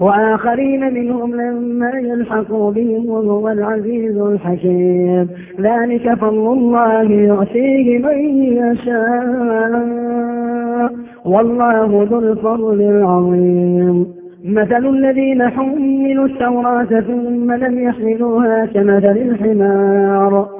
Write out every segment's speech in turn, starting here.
وآخرين منهم لما يلحقوا بهم وهو العزيز الحكيم. ذلك فضل الله يؤتيه من يشاء. والله ذو الفضل العظيم. مثل الذين حملوا التوراة ثم لم يحملوها كمثل الحمار.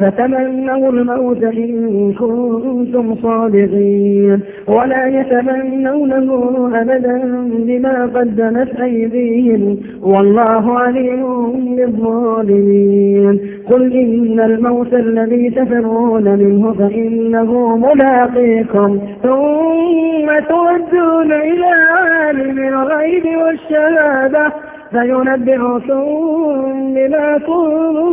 فتمنوا الموت إن كنتم صادقين. ولا يتمنونه أبدا بما قدمت أيديهم. والله عليم بالظالمين. قل إن الموت الذي تفرون منه فإنه ملاقيكم. ثم تردون إلى عالم الغيب والشهادة. فينبئكم بما كنتم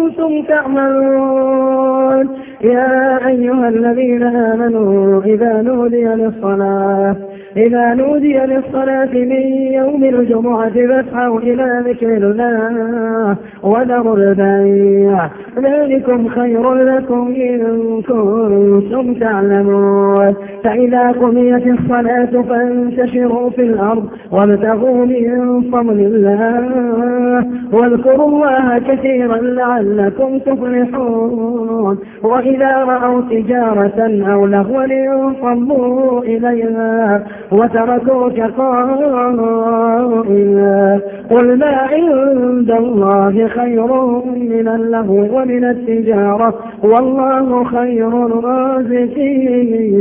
تعملون. يا أيها الذين آمنوا إذا نودي للصلاة إذا نودي للصلاة من يوم الجمعة فاسعوا إلى ذكر الله. وذروا البيع ذلكم خير لكم إن كنتم تعلمون. فإذا قضيت الصلاة فانتشروا في الأرض وابتغوا من فضل الله. واذكروا الله كثيرا لعلكم تفلحون. وإذا رأوا تجارة أو لهوا انفضوا إليها وتركوك قائلا. قل ما عند الله خير من اللهو ومن التجارة. والله خير الرازقين.